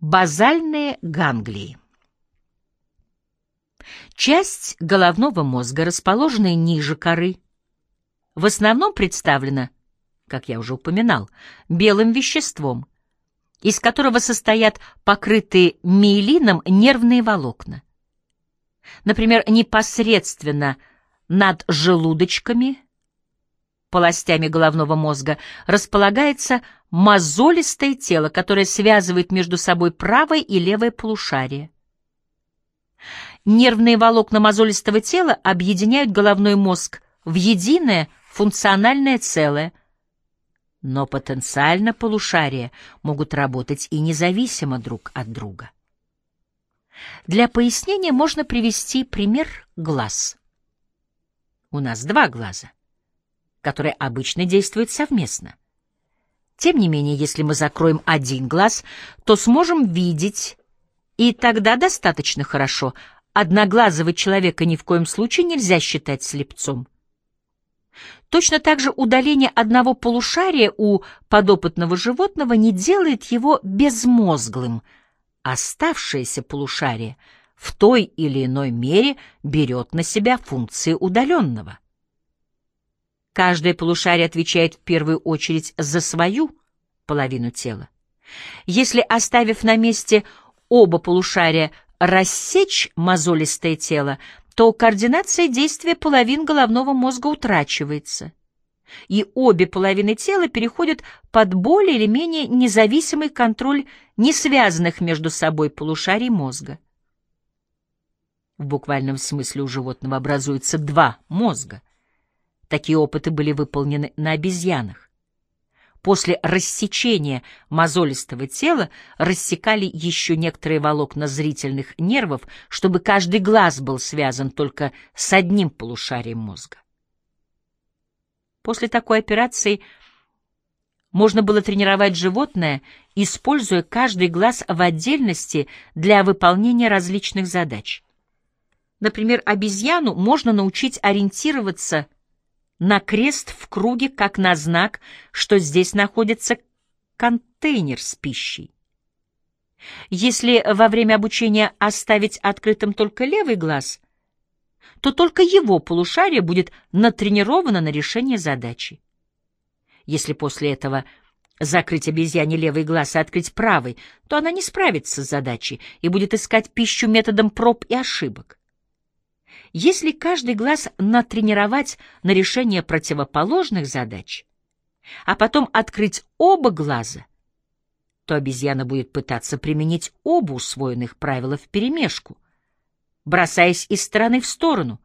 Базальные ганглии. Часть головного мозга, расположенная ниже коры, в основном представлена, как я уже упоминал, белым веществом, из которого состоят покрытые миелином нервные волокна. Например, непосредственно над желудочками – полостями головного мозга располагается мозолистое тело, которое связывает между собой правое и левое полушарие. Нервные волокна мозолистого тела объединяют головной мозг в единое функциональное целое, но потенциально полушария могут работать и независимо друг от друга. Для пояснения можно привести пример глаз. У нас два глаза — которые обычно действуют совместно. Тем не менее, если мы закроем один глаз, то сможем видеть, и тогда достаточно хорошо. Одноглазого человека ни в коем случае нельзя считать слепцом. Точно так же удаление одного полушария у подопытного животного не делает его безмозглым. Оставшееся полушарие в той или иной мере берет на себя функции удаленного. Каждое полушарие отвечает в первую очередь за свою половину тела. Если, оставив на месте оба полушария, рассечь мозолистое тело, то координация действия половин головного мозга утрачивается, и обе половины тела переходят под более или менее независимый контроль несвязанных между собой полушарий мозга. В буквальном смысле у животного образуется два мозга — Такие опыты были выполнены на обезьянах. После рассечения мозолистого тела рассекали еще некоторые волокна зрительных нервов, чтобы каждый глаз был связан только с одним полушарием мозга. После такой операции можно было тренировать животное, используя каждый глаз в отдельности для выполнения различных задач. Например, обезьяну можно научить ориентироваться – на крест в круге, как на знак, что здесь находится контейнер с пищей. Если во время обучения оставить открытым только левый глаз, то только его полушарие будет натренировано на решение задачи. Если после этого закрыть обезьяне левый глаз и открыть правый, то она не справится с задачей и будет искать пищу методом проб и ошибок. Если каждый глаз натренировать на решение противоположных задач, а потом открыть оба глаза, то обезьяна будет пытаться применить оба усвоенных правила вперемешку, бросаясь из стороны в сторону,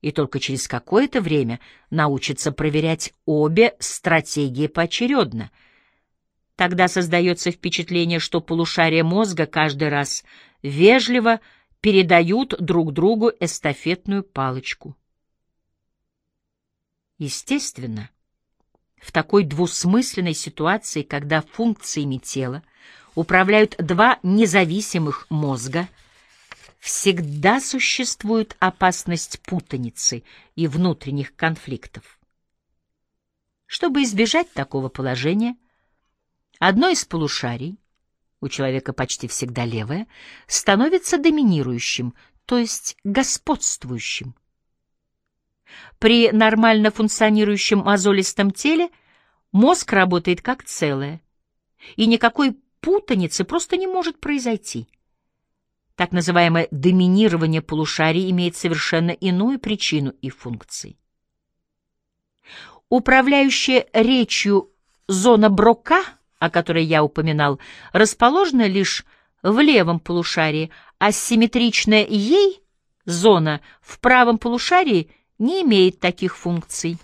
и только через какое-то время научится проверять обе стратегии поочередно. Тогда создается впечатление, что полушария мозга каждый раз вежливо передают друг другу эстафетную палочку. Естественно, в такой двусмысленной ситуации, когда функциями тела управляют два независимых мозга, всегда существует опасность путаницы и внутренних конфликтов. Чтобы избежать такого положения, одно из полушарий у человека почти всегда левое, становится доминирующим, то есть господствующим. При нормально функционирующем мозолистом теле мозг работает как целое, и никакой путаницы просто не может произойти. Так называемое доминирование полушарий имеет совершенно иную причину и функции. Управляющая речью зона Брока — о которой я упоминал, расположена лишь в левом полушарии, а симметричная ей зона в правом полушарии не имеет таких функций.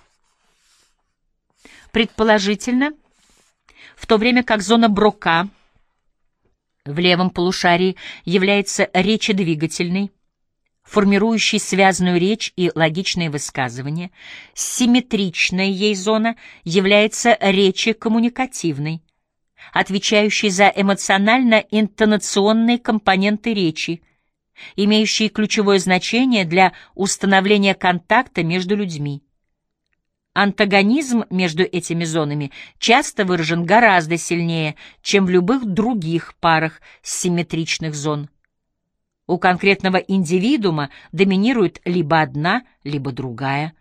Предположительно, в то время как зона Брока в левом полушарии является речедвигательной, формирующей связанную речь и логичные высказывания, симметричная ей зона является речи-коммуникативной, отвечающий за эмоционально-интонационные компоненты речи, имеющие ключевое значение для установления контакта между людьми. антагонизм между этими зонами часто выражен гораздо сильнее, чем в любых других парах симметричных зон. У конкретного индивидуума доминирует либо одна, либо другая.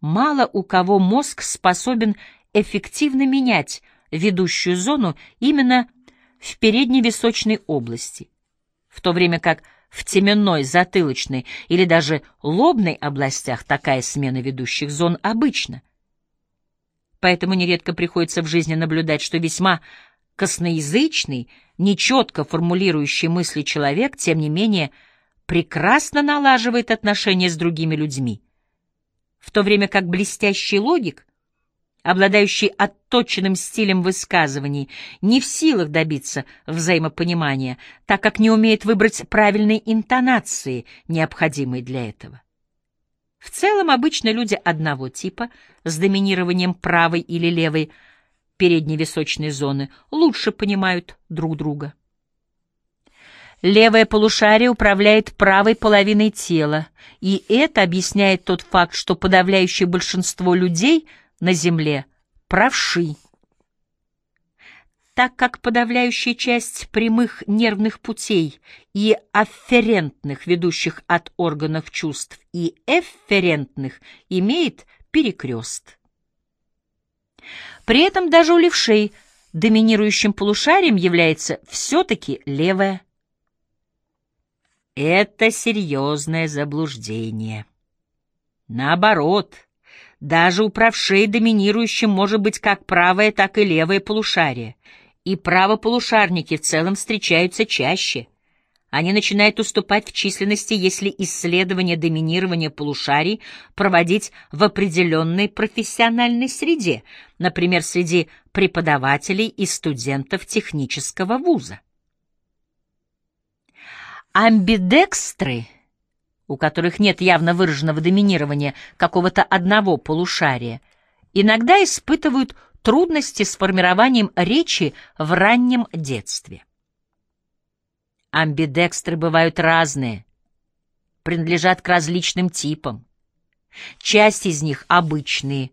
Мало у кого мозг способен эффективно менять ведущую зону именно в передней височной области, в то время как в теменной, затылочной или даже лобной областях такая смена ведущих зон обычна. Поэтому нередко приходится в жизни наблюдать, что весьма косноязычный, нечетко формулирующий мысли человек, тем не менее, прекрасно налаживает отношения с другими людьми, в то время как блестящий логик обладающий отточенным стилем высказываний, не в силах добиться взаимопонимания, так как не умеет выбрать правильной интонации, необходимой для этого. В целом, обычно люди одного типа, с доминированием правой или левой передней височной зоны, лучше понимают друг друга. Левое полушарие управляет правой половиной тела, и это объясняет тот факт, что подавляющее большинство людей — на земле правши, так как подавляющая часть прямых нервных путей и афферентных, ведущих от органов чувств, и эфферентных, имеет перекрест. При этом даже у левшей доминирующим полушарием является все-таки левое. Это серьезное заблуждение. Наоборот — даже у правшей доминирующим может быть как правое, так и левое полушарие. И правополушарники в целом встречаются чаще. Они начинают уступать в численности, если исследование доминирования полушарий проводить в определенной профессиональной среде, например, среди преподавателей и студентов технического вуза. Амбидекстры — у которых нет явно выраженного доминирования какого-то одного полушария, иногда испытывают трудности с формированием речи в раннем детстве. Амбидекстры бывают разные, принадлежат к различным типам. Часть из них обычные,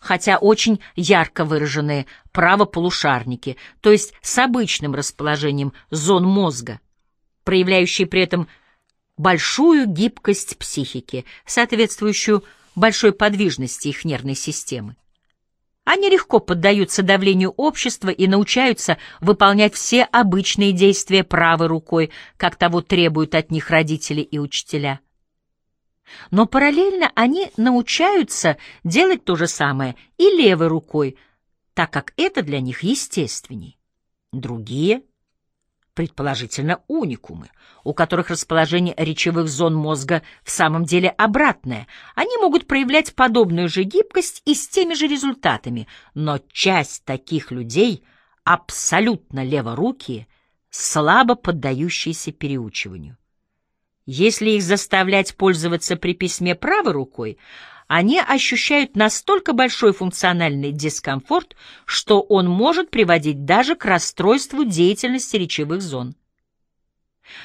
хотя очень ярко выраженные правополушарники, то есть с обычным расположением зон мозга, проявляющие при этом большую гибкость психики, соответствующую большой подвижности их нервной системы. Они легко поддаются давлению общества и научаются выполнять все обычные действия правой рукой, как того требуют от них родители и учителя. Но параллельно они научаются делать то же самое и левой рукой, так как это для них естественней. Другие — предположительно уникумы, у которых расположение речевых зон мозга в самом деле обратное. Они могут проявлять подобную же гибкость и с теми же результатами, но часть таких людей абсолютно леворукие, слабо поддающиеся переучиванию. Если их заставлять пользоваться при письме правой рукой, они ощущают настолько большой функциональный дискомфорт, что он может приводить даже к расстройству деятельности речевых зон.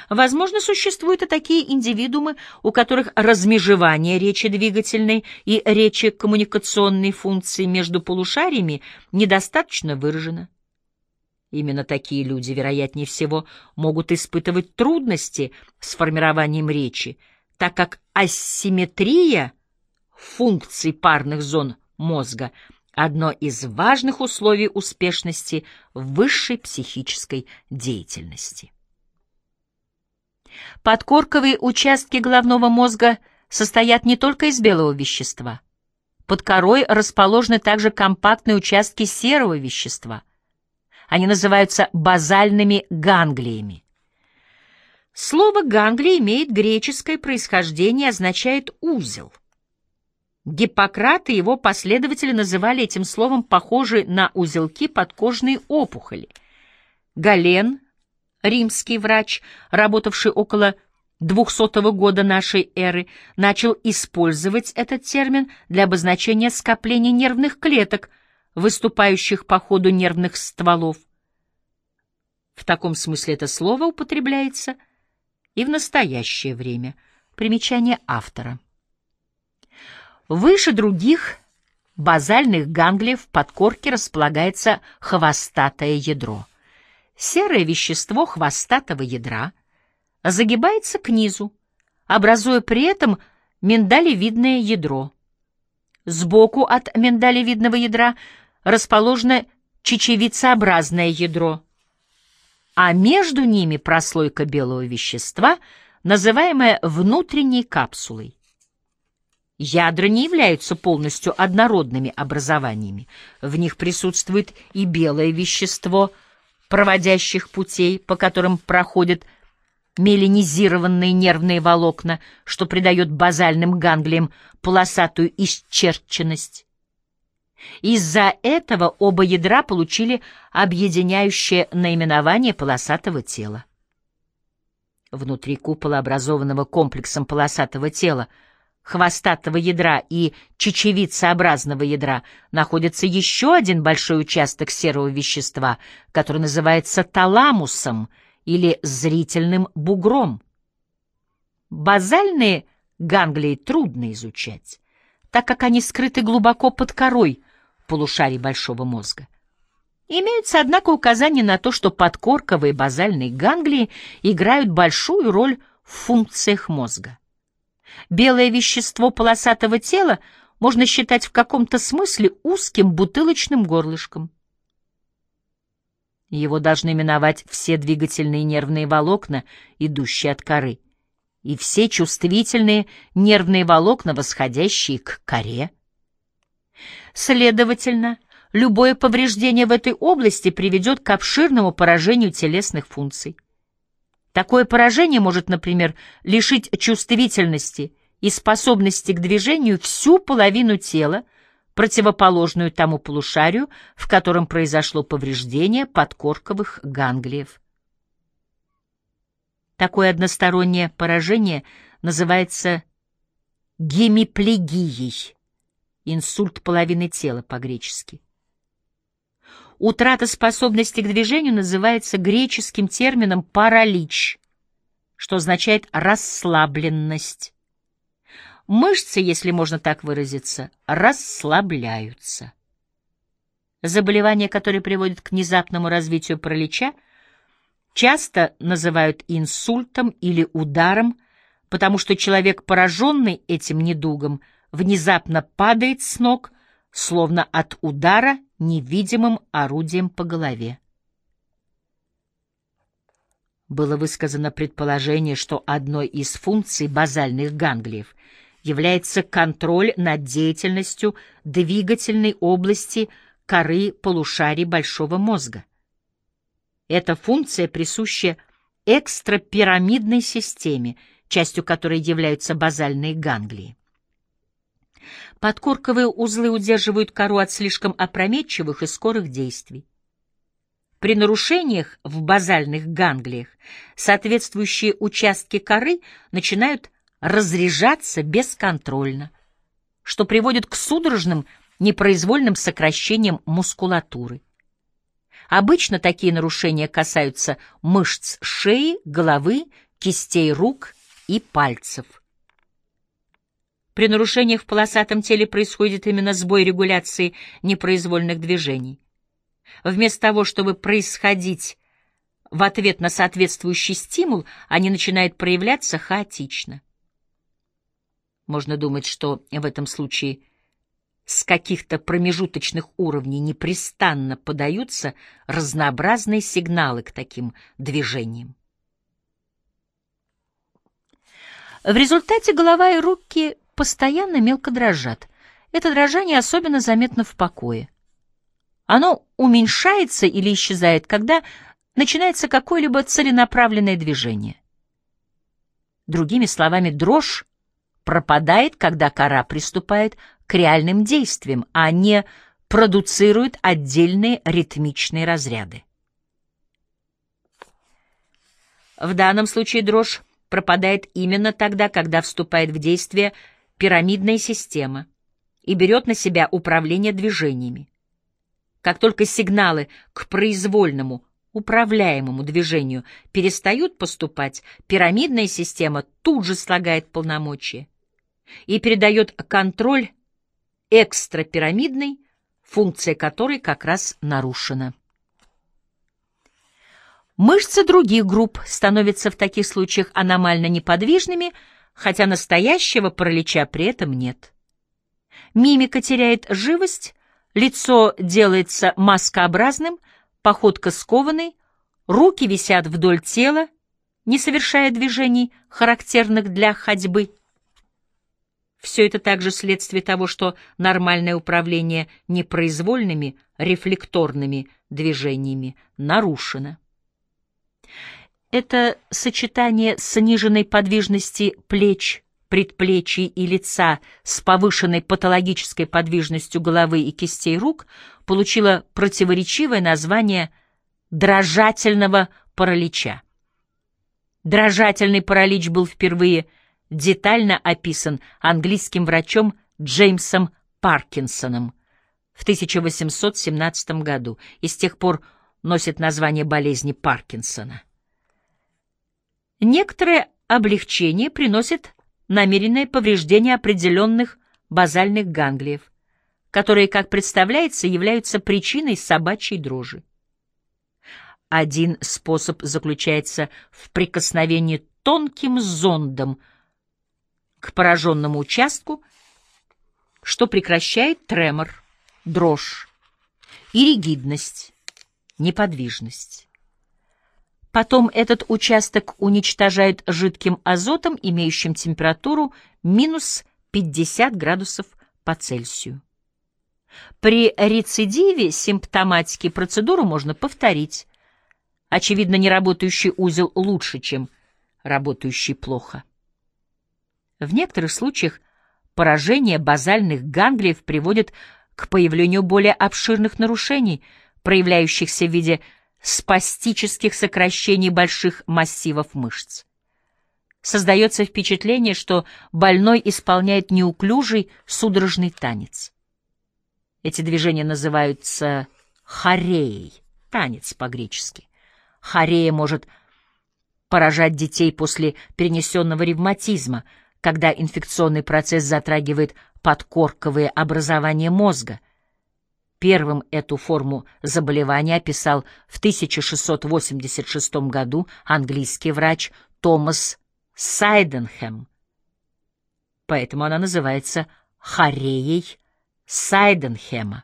Возможно, существуют и такие индивидуумы, у которых размежевание речи двигательной и речи коммуникационной функции между полушариями недостаточно выражено. Именно такие люди, вероятнее всего, могут испытывать трудности с формированием речи, так как асимметрия — функций парных зон мозга – одно из важных условий успешности высшей психической деятельности. Подкорковые участки головного мозга состоят не только из белого вещества. Под корой расположены также компактные участки серого вещества. Они называются базальными ганглиями. Слово «ганглия» имеет греческое происхождение и означает «узел». Гиппократ и его последователи называли этим словом похожие на узелки подкожные опухоли. Гален, римский врач, работавший около 200 года нашей эры, начал использовать этот термин для обозначения скопления нервных клеток, выступающих по ходу нервных стволов. В таком смысле это слово употребляется и в настоящее время. Примечание автора. Выше других базальных ганглиев в подкорке располагается хвостатое ядро. Серое вещество хвостатого ядра загибается к низу, образуя при этом миндалевидное ядро. Сбоку от миндалевидного ядра расположено чечевицеобразное ядро, а между ними прослойка белого вещества, называемая внутренней капсулой. Ядра не являются полностью однородными образованиями. В них присутствует и белое вещество проводящих путей, по которым проходят меленизированные нервные волокна, что придает базальным ганглиям полосатую исчерченность. Из-за этого оба ядра получили объединяющее наименование полосатого тела. Внутри купола, образованного комплексом полосатого тела, хвостатого ядра и чечевицеобразного ядра находится еще один большой участок серого вещества, который называется таламусом или зрительным бугром. Базальные ганглии трудно изучать, так как они скрыты глубоко под корой полушарий большого мозга. Имеются, однако, указания на то, что подкорковые базальные ганглии играют большую роль в функциях мозга. Белое вещество полосатого тела можно считать в каком-то смысле узким бутылочным горлышком. Его должны миновать все двигательные нервные волокна, идущие от коры, и все чувствительные нервные волокна, восходящие к коре. Следовательно, любое повреждение в этой области приведет к обширному поражению телесных функций. Такое поражение может, например, лишить чувствительности и способности к движению всю половину тела, противоположную тому полушарию, в котором произошло повреждение подкорковых ганглиев. Такое одностороннее поражение называется гемиплегией, инсульт половины тела по-гречески. Утрата способности к движению называется греческим термином паралич, что означает расслабленность. Мышцы, если можно так выразиться, расслабляются. Заболевания, которые приводят к внезапному развитию паралича, часто называют инсультом или ударом, потому что человек, пораженный этим недугом, внезапно падает с ног, словно от удара невидимым орудием по голове. Было высказано предположение, что одной из функций базальных ганглиев является контроль над деятельностью двигательной области коры полушарий большого мозга. Эта функция присуща экстрапирамидной системе, частью которой являются базальные ганглии. Подкорковые узлы удерживают кору от слишком опрометчивых и скорых действий. При нарушениях в базальных ганглиях соответствующие участки коры начинают разряжаться бесконтрольно, что приводит к судорожным непроизвольным сокращениям мускулатуры. Обычно такие нарушения касаются мышц шеи, головы, кистей рук и пальцев. При нарушениях в полосатом теле происходит именно сбой регуляции непроизвольных движений. Вместо того, чтобы происходить в ответ на соответствующий стимул, они начинают проявляться хаотично. Можно думать, что в этом случае с каких-то промежуточных уровней непрестанно подаются разнообразные сигналы к таким движениям. В результате голова и руки постоянно мелко дрожат. Это дрожание особенно заметно в покое. Оно уменьшается или исчезает, когда начинается какое-либо целенаправленное движение. Другими словами, дрожь пропадает, когда кора приступает к реальным действиям, а не продуцирует отдельные ритмичные разряды. В данном случае дрожь пропадает именно тогда, когда вступает в действие пирамидная система и берет на себя управление движениями. Как только сигналы к произвольному, управляемому движению перестают поступать, пирамидная система тут же слагает полномочия и передает контроль экстрапирамидной, функция которой как раз нарушена. Мышцы других групп становятся в таких случаях аномально неподвижными, хотя настоящего паралича при этом нет. Мимика теряет живость, лицо делается маскообразным, походка скованной, руки висят вдоль тела, не совершая движений, характерных для ходьбы. Все это также следствие того, что нормальное управление непроизвольными рефлекторными движениями нарушено. Это сочетание сниженной подвижности плеч, предплечий и лица с повышенной патологической подвижностью головы и кистей рук получило противоречивое название дрожательного паралича. Дрожательный паралич был впервые детально описан английским врачом Джеймсом Паркинсоном в 1817 году и с тех пор носит название болезни Паркинсона. Некоторое облегчение приносит намеренное повреждение определенных базальных ганглиев, которые, как представляется, являются причиной собачьей дрожи. Один способ заключается в прикосновении тонким зондом к пораженному участку, что прекращает тремор, дрожь и ригидность, неподвижность. Потом этот участок уничтожают жидким азотом, имеющим температуру минус 50 градусов по Цельсию. При рецидиве симптоматики процедуру можно повторить. Очевидно, неработающий узел лучше, чем работающий плохо. В некоторых случаях поражение базальных ганглиев приводит к появлению более обширных нарушений, проявляющихся в виде спастических сокращений больших массивов мышц. Создается впечатление, что больной исполняет неуклюжий судорожный танец. Эти движения называются хореей, танец по-гречески. Хорея может поражать детей после перенесенного ревматизма, когда инфекционный процесс затрагивает подкорковые образования мозга, Первым эту форму заболевания описал в 1686 году английский врач Томас Сайденхэм. Поэтому она называется хореей Сайденхэма.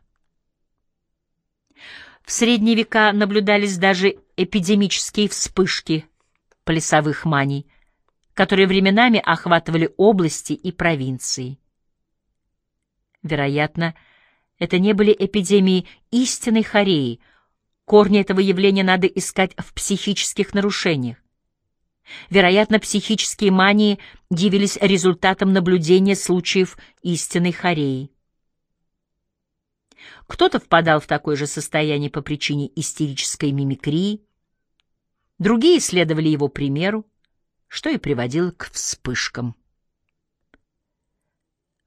В средние века наблюдались даже эпидемические вспышки плясовых маний, которые временами охватывали области и провинции. Вероятно, это не были эпидемии истинной хореи. Корни этого явления надо искать в психических нарушениях. Вероятно, психические мании явились результатом наблюдения случаев истинной хореи. Кто-то впадал в такое же состояние по причине истерической мимикрии, другие следовали его примеру, что и приводило к вспышкам.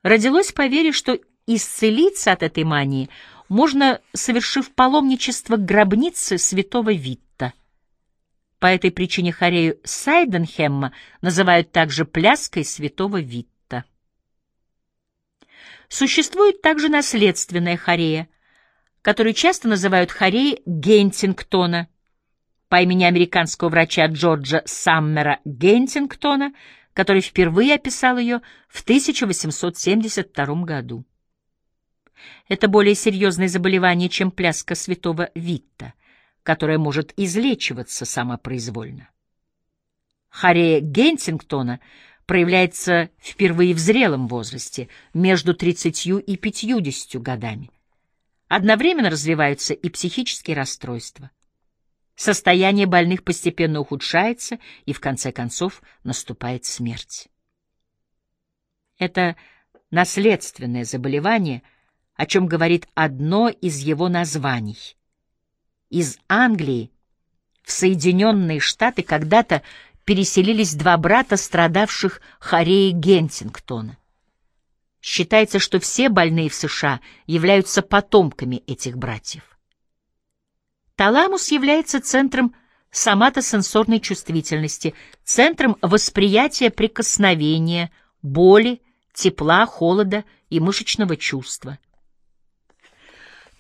Родилось поверье, что Исцелиться от этой мании можно, совершив паломничество к гробнице святого Витта. По этой причине хорею Сайденхемма называют также пляской святого Витта. Существует также наследственная хорея, которую часто называют хореей Гентингтона. По имени американского врача Джорджа Саммера Гентингтона, который впервые описал ее в 1872 году. Это более серьезное заболевание, чем пляска святого Витта, которая может излечиваться самопроизвольно. Хорея Гентингтона проявляется впервые в зрелом возрасте, между 30 и 50 годами. Одновременно развиваются и психические расстройства. Состояние больных постепенно ухудшается, и в конце концов наступает смерть. Это наследственное заболевание – о чем говорит одно из его названий. Из Англии в Соединенные Штаты когда-то переселились два брата, страдавших хореей Гентингтона. Считается, что все больные в США являются потомками этих братьев. Таламус является центром соматосенсорной чувствительности, центром восприятия прикосновения, боли, тепла, холода и мышечного чувства.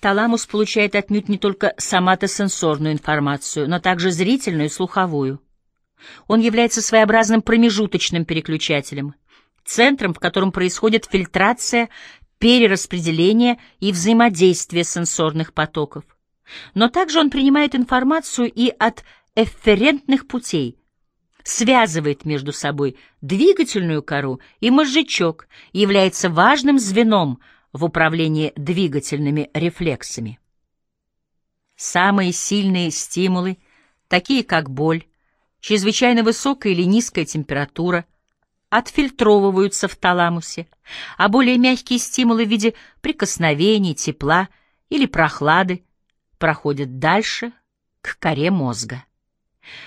Таламус получает отнюдь не только соматосенсорную информацию, но также зрительную и слуховую. Он является своеобразным промежуточным переключателем, центром, в котором происходит фильтрация, перераспределение и взаимодействие сенсорных потоков. Но также он принимает информацию и от эфферентных путей, связывает между собой двигательную кору и мозжечок, является важным звеном – в управлении двигательными рефлексами. Самые сильные стимулы, такие как боль, чрезвычайно высокая или низкая температура, отфильтровываются в таламусе, а более мягкие стимулы в виде прикосновений, тепла или прохлады проходят дальше к коре мозга.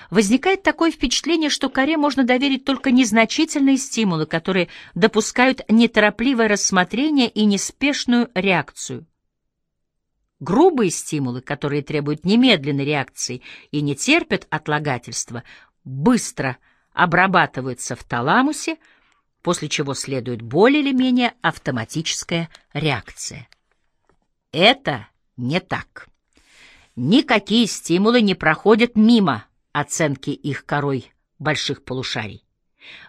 Возникает такое впечатление, что коре можно доверить только незначительные стимулы, которые допускают неторопливое рассмотрение и неспешную реакцию. Грубые стимулы, которые требуют немедленной реакции и не терпят отлагательства, быстро обрабатываются в таламусе, после чего следует более или менее автоматическая реакция. Это не так. Никакие стимулы не проходят мимо оценки их корой больших полушарий.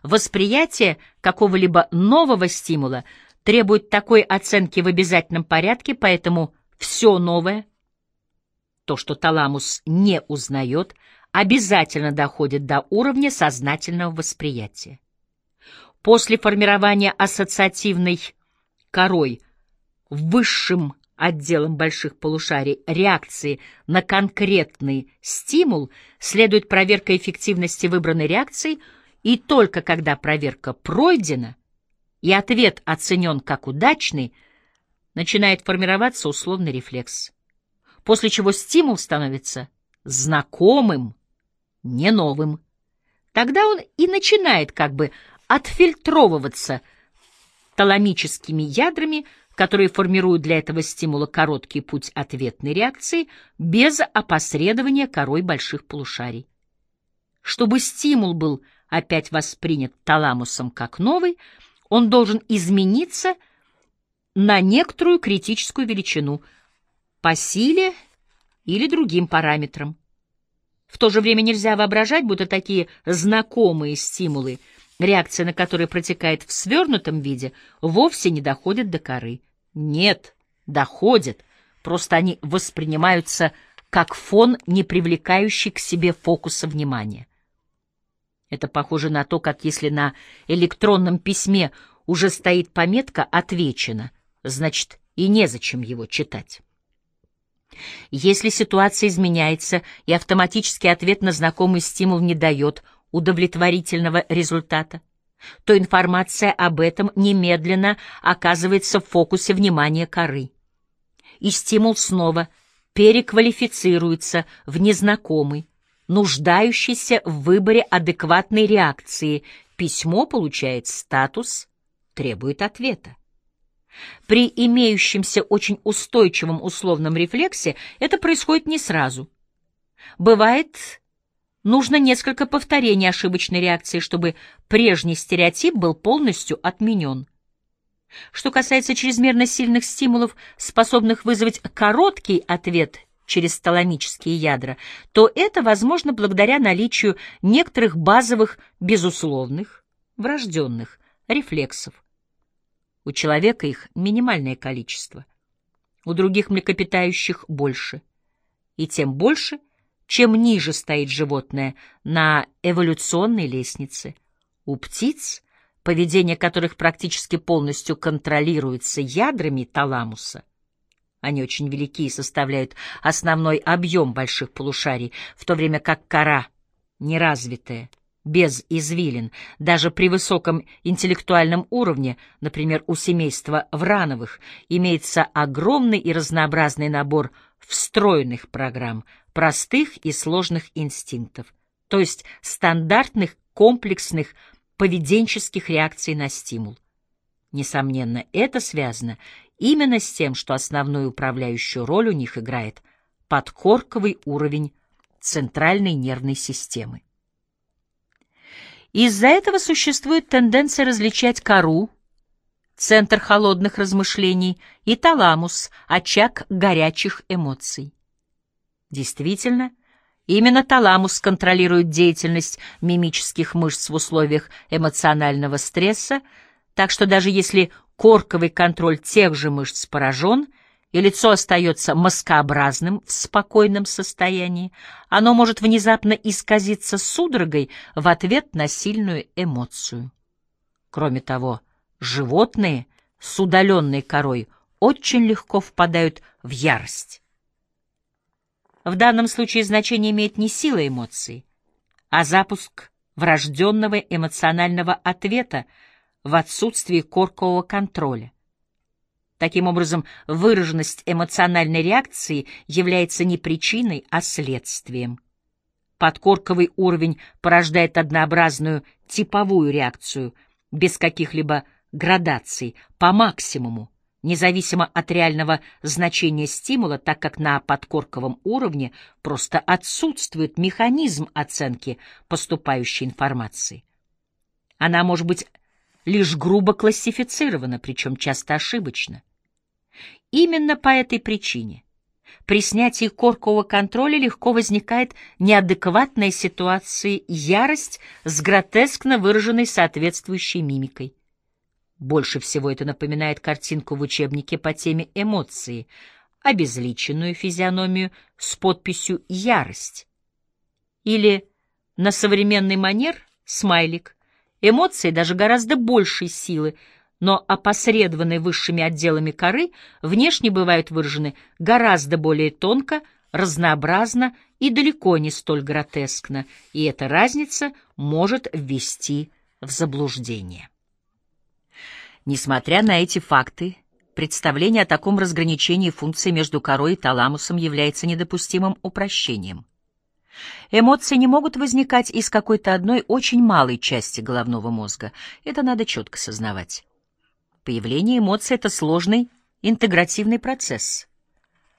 Восприятие какого-либо нового стимула требует такой оценки в обязательном порядке, поэтому все новое, то, что таламус не узнает, обязательно доходит до уровня сознательного восприятия. После формирования ассоциативной корой в высшем отделом больших полушарий реакции на конкретный стимул следует проверка эффективности выбранной реакции, и только когда проверка пройдена и ответ оценен как удачный, начинает формироваться условный рефлекс, после чего стимул становится знакомым, не новым. Тогда он и начинает как бы отфильтровываться таламическими ядрами которые формируют для этого стимула короткий путь ответной реакции без опосредования корой больших полушарий. Чтобы стимул был опять воспринят таламусом как новый, он должен измениться на некоторую критическую величину по силе или другим параметрам. В то же время нельзя воображать, будто такие знакомые стимулы, реакция на которые протекает в свернутом виде, вовсе не доходят до коры. Нет, доходят, просто они воспринимаются как фон, не привлекающий к себе фокуса внимания. Это похоже на то, как если на электронном письме уже стоит пометка «Отвечено», значит, и незачем его читать. Если ситуация изменяется и автоматический ответ на знакомый стимул не дает удовлетворительного результата, то информация об этом немедленно оказывается в фокусе внимания коры. И стимул снова переквалифицируется в незнакомый, нуждающийся в выборе адекватной реакции. Письмо получает статус, требует ответа. При имеющемся очень устойчивом условном рефлексе это происходит не сразу. Бывает Нужно несколько повторений ошибочной реакции, чтобы прежний стереотип был полностью отменен. Что касается чрезмерно сильных стимулов, способных вызвать короткий ответ через таламические ядра, то это возможно благодаря наличию некоторых базовых, безусловных, врожденных рефлексов. У человека их минимальное количество, у других млекопитающих больше. И тем больше, чем ниже стоит животное на эволюционной лестнице. У птиц, поведение которых практически полностью контролируется ядрами таламуса, они очень велики и составляют основной объем больших полушарий, в то время как кора, неразвитая, без извилин, даже при высоком интеллектуальном уровне, например, у семейства Врановых, имеется огромный и разнообразный набор встроенных программ, простых и сложных инстинктов, то есть стандартных комплексных поведенческих реакций на стимул. Несомненно, это связано именно с тем, что основную управляющую роль у них играет подкорковый уровень центральной нервной системы. Из-за этого существует тенденция различать кору, центр холодных размышлений, и таламус, очаг горячих эмоций. Действительно, именно таламус контролирует деятельность мимических мышц в условиях эмоционального стресса, так что даже если корковый контроль тех же мышц поражен, и лицо остается маскообразным в спокойном состоянии, оно может внезапно исказиться судорогой в ответ на сильную эмоцию. Кроме того, животные с удаленной корой очень легко впадают в ярость. В данном случае значение имеет не сила эмоций, а запуск врожденного эмоционального ответа в отсутствии коркового контроля. Таким образом, выраженность эмоциональной реакции является не причиной, а следствием. Подкорковый уровень порождает однообразную типовую реакцию, без каких-либо градаций, по максимуму, независимо от реального значения стимула, так как на подкорковом уровне просто отсутствует механизм оценки поступающей информации. Она может быть лишь грубо классифицирована, причем часто ошибочно. Именно по этой причине при снятии коркового контроля легко возникает неадекватная ситуация ярость с гротескно выраженной соответствующей мимикой. Больше всего это напоминает картинку в учебнике по теме эмоции, обезличенную физиономию с подписью «Ярость». Или на современный манер смайлик. Эмоции даже гораздо большей силы — но опосредованные высшими отделами коры внешне бывают выражены гораздо более тонко, разнообразно и далеко не столь гротескно, и эта разница может ввести в заблуждение. Несмотря на эти факты, представление о таком разграничении функций между корой и таламусом является недопустимым упрощением. Эмоции не могут возникать из какой-то одной очень малой части головного мозга, это надо четко сознавать. Появление эмоций — это сложный интегративный процесс,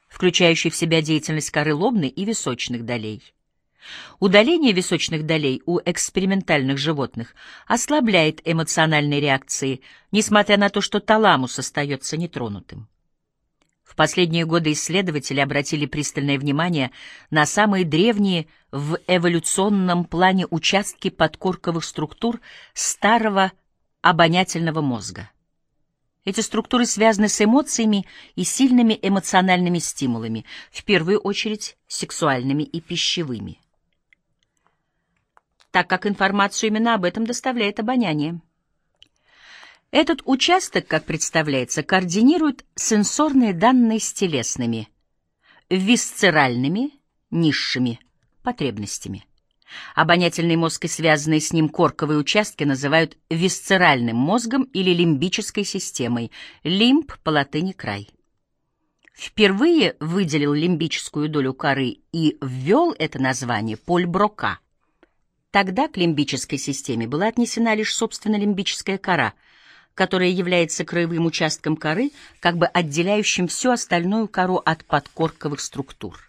включающий в себя деятельность коры лобной и височных долей. Удаление височных долей у экспериментальных животных ослабляет эмоциональные реакции, несмотря на то, что таламус остается нетронутым. В последние годы исследователи обратили пристальное внимание на самые древние в эволюционном плане участки подкорковых структур старого обонятельного мозга. Эти структуры связаны с эмоциями и сильными эмоциональными стимулами, в первую очередь сексуальными и пищевыми. Так как информацию именно об этом доставляет обоняние. Этот участок, как представляется, координирует сенсорные данные с телесными, висцеральными, низшими потребностями. Обонятельный мозг и связанные с ним корковые участки называют висцеральным мозгом или лимбической системой. Лимб по латыни «край». Впервые выделил лимбическую долю коры и ввел это название Поль Брока. Тогда к лимбической системе была отнесена лишь собственно лимбическая кора, которая является краевым участком коры, как бы отделяющим всю остальную кору от подкорковых структур.